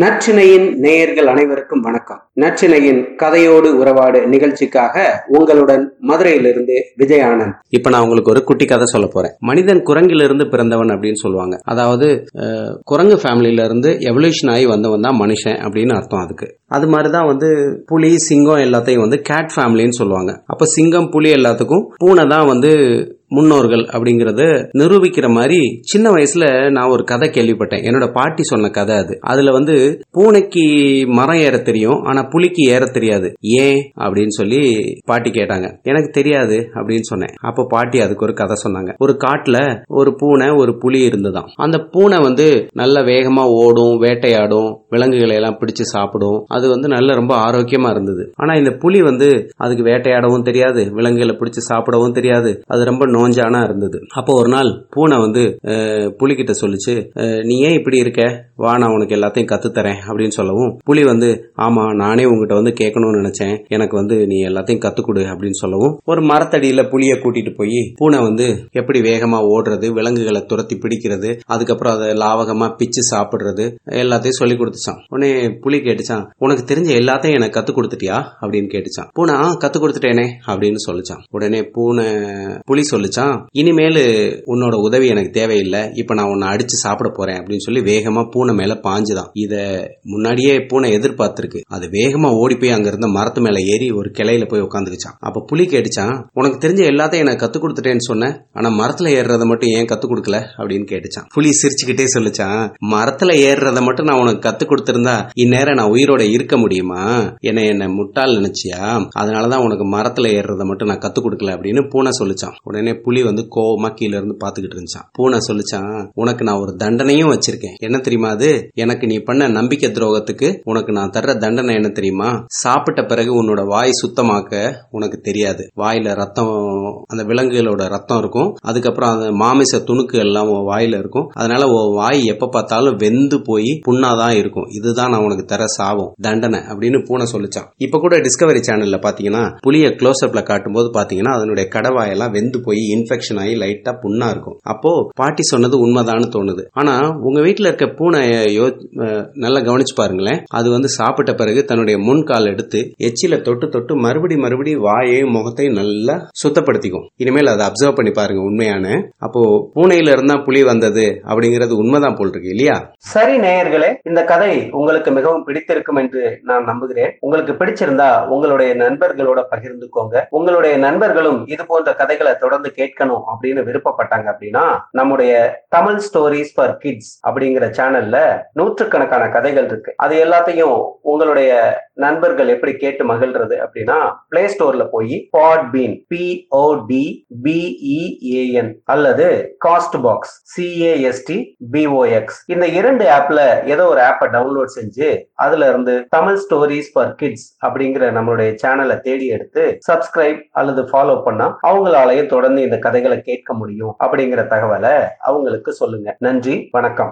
நச்சினையின் நேயர்கள் அனைவருக்கும் வணக்கம். நச்சினையின் கதையோடு உறவாடு நிகழ்ச்சிக்காக உங்களுடன் மதுரையிலிருந்து விஜயானந்த். இப்ப நான் உங்களுக்கு ஒரு குட்டி கதை சொல்ல போறேன். மனிதன் குரங்கிலிருந்து பிறந்தவன் அப்படின்னு சொல்லுவாங்க. அதாவது குரங்கு ஃபேமிலியில இருந்து எவல்யூஷன் ஆகி வந்தவன் தான் மனுஷன் அப்படின்னு அர்த்தம் அதுக்கு. அது மாதிரிதான் வந்து புலி சிங்கம் எல்லாத்தையும் வந்து கேட் ஃபேமிலின்னு சொல்லுவாங்க. அப்ப சிங்கம் புலி எல்லாத்துக்கும் பூனை தான் வந்து முன்னோர்கள் அப்படிங்கறத நிரூபிக்கிற மாதிரி சின்ன வயசுல நான் ஒரு கதை கேள்விப்பட்டேன். என்னோட பாட்டி சொன்ன கதை அது. அதுல வந்து பூனைக்கு மரம் ஏற தெரியும் ஆனா புலிக்கு ஏற தெரியாது. ஏன்? அப்படின்னு சொல்லி பாட்டி கேட்டாங்க. எனக்கு தெரியாது அப்படின்னு சொன்னேன். அப்போ பாட்டி அதுக்கு ஒரு கதை சொன்னாங்க. ஒரு காட்டுல ஒரு பூனை ஒரு புலி இருந்துதான். அந்த பூனை வந்து நல்ல வேகமா ஓடும் வேட்டையாடும் விலங்குகளை எல்லாம் பிடிச்சு சாப்பிடும். அது வந்து நல்ல ரொம்ப ஆரோக்கியமா இருந்தது. ஆனா இந்த புலி வந்து அதுக்கு வேட்டையாடவும் தெரியாது விலங்குகளை பிடிச்சு சாப்பிடவும் தெரியாது. அது ரொம்ப நோஞ்சானா இருந்தது. அப்போ ஒரு நாள் பூனை வந்து புலிகிட்ட சொல்லிச்சு நீ ஏன் இப்படி இருக்க? வா நான் உனக்கு எல்லாத்தையும் கத்துத்தரேன் அப்படின்னு சொல்லவும் புலி வந்து ஆமா நானே உங்ககிட்ட வந்து கேட்கணும்னு நினைச்சேன். எனக்கு வந்து நீ எல்லாத்தையும் கத்துக்கொடு அப்படின்னு சொல்லவும் ஒரு மரத்தடியில புளிய கூட்டிட்டு போய் பூனை வந்து எப்படி வேகமா ஓடுறது விலங்குகளை துரத்தி பிடிக்கிறது அதுக்கப்புறம் அதை லாவகமா பிச்சு சாப்பிடுறது எல்லாத்தையும் சொல்லி கொடுத்துச்சான். உடனே புலி கேட்டுச்சான் உனக்கு தெரிஞ்ச எல்லாத்தையும் எனக்கு கத்து கொடுத்துட்டியா? அப்படின்னு கேட்டுச்சான். பூனை ஆ கத்து கொடுத்துட்டேனே அப்படின்னு சொல்லிச்சான். உடனே பூனை புலி சொல்லிச்சான் இனிமேல் உன்னோட உதவி எனக்கு தேவையில்லை இப்ப நான் உன்னை அடிச்சு சாப்பிட போறேன் அப்படின்னு சொல்லி வேகமா பூனை மேல பாஞ்சுதான். இத முன்னாடியே பூனை எதிர்பார்த்திருக்கு. அது வேகமா ஓடி போய் அங்க இருந்த மரத்து மேல ஏறி ஒரு கிளையில போய் உட்காந்துக்கிச்சான் அப்ப புலி கேட்டுச்சான் உனக்கு தெரிஞ்ச எல்லாத்தையும் எனக்கு கத்து கொடுத்துட்டேன்னு சொன்னேன் ஆனா மரத்துல ஏறுறத மட்டும் ஏன் கத்து கொடுக்கல? அப்படின்னு கேட்டுச்சான். புலி சிரிச்சுக்கிட்டே சொல்லிச்சான் மரத்துல ஏறுறத மட்டும் நான் உனக்கு கத்து கொடுத்திருந்தா இந்நேரம் நான் உயிரோட இருக்க முடியுமா? என்ன என்ன முட்டாள் நினைச்சியா? அதனாலதான் உனக்கு மரத்துல ஏறுறத மட்டும் நான் கத்து கொடுக்கல அப்படின்னு பூனை சொல்லிச்சான். உடனே புலி வந்து கோவமா கீழ இருந்து பாத்துக்கிட்டு இருந்துச்சான் பூனை சொல்லிச்சான் உனக்கு நான் ஒரு தண்டனையும் வச்சிருக்கேன். என்ன தெரியுமா அது? எனக்கு நீ பண்ண நம்பிக்கை துரோகத்துக்கு உனக்கு நான் தர்ற தண்டனை என்ன தெரியுமா? சாப்பிட்ட பிறகு உன்னோட வாய் சுத்தமாக்க உனக்கு தெரியாது. வாயில ரத்தம் அந்த விலங்குகளோட ரத்தம் இருக்கும். அதுக்கப்புறம் அந்த மாமிச துணுக்கு எல்லாம் உன் வாயில இருக்கும். அதனால உன் வாய் எப்ப பார்த்தாலும் வெந்து போய் புண்ணாதான் இருக்கும். இதுதான் நான் உனக்கு தர சாவம் தண்டனை அப்படின்னு பூனை சொல்லிச்சான் இப்ப கூட டிஸ்கவரி சேனல்ல பாத்தீங்கன்னா புளிய க்ளோஸ் அப்ல காட்டும்போது பாத்தீங்கன்னா அதனுடைய கடவாயெல்லாம் வெந்து போய் இன்ஃபெக்ஷன் ஆகி லைட்டா புண்ணா இருக்கும். அப்போ பாட்டி சொன்னது உண்மைதான்னு தோணுது. ஆனா உங்க வீட்டுல இருக்க பூனை நல்லா கவனிச்சு பாருங்களேன். அது வந்து சாப்பிட்ட பிறகு தன்னுடைய முன்கால் எடுத்து எச்சில தொட்டு தொட்டு மறுபடி மறுபடி வாயையும் முகத்தையும் நல்லா சுத்தப்படுத்திக்கும். இனிமேல் அதை அப்சர்வ் பண்ணி பாருங்க உண்மையான. அப்போ பூனையில இருந்தா புலி வந்தது அப்படிங்கறது உண்மைதான் போல் இருக்கு இல்லையா? சரி நேயர்களே இந்த கதை உங்களுக்கு மிகவும் பிடித்திருக்கும் என்று நான் நம்புகிறேன். உங்களுக்கு பிடிச்சிருந்தா உங்களுடைய நண்பர்களோட பகிர்ந்துக்கோங்க. உங்களுடைய நண்பர்களும் இது போன்ற கதைகளை தொடர்ந்து கேட்கணும் அப்படின்னு விருப்பப்பட்டாங்க அப்படின்னா நம்முடைய தமிழ் ஸ்டோரிஸ் ஃபார் கிட்ஸ் அப்படிங்கிற சேனல்ல நூற்றுக்கணக்கான கதைகள் இருக்கு. அது எல்லாத்தையும் உங்களுடைய நண்பர்கள் எப்படி கேட்டு மகிழ்றது அப்படின்னா பிளே ஸ்டோர்ல போய் Podbean P O D B E A N அல்லது Castbox C A S T B O X இந்த இரண்டு ஆப்ல ஏதோ ஒரு ஆப்பை டவுன்லோட் செஞ்சு அதுல இருந்து தமிழ் ஸ்டோரிஸ் ஃபார் கிட்ஸ் அப்படிங்கிற நம்மளுடைய சேனலை தேடி எடுத்து சப்ஸ்கிரைப் அல்லது ஃபாலோ பண்ணா அவங்களாலையும் தொடர்ந்து இந்த கதைகளை கேட்க முடியும் அப்படிங்கிற தகவலை அவங்களுக்கு சொல்லுங்க. நன்றி வணக்கம்.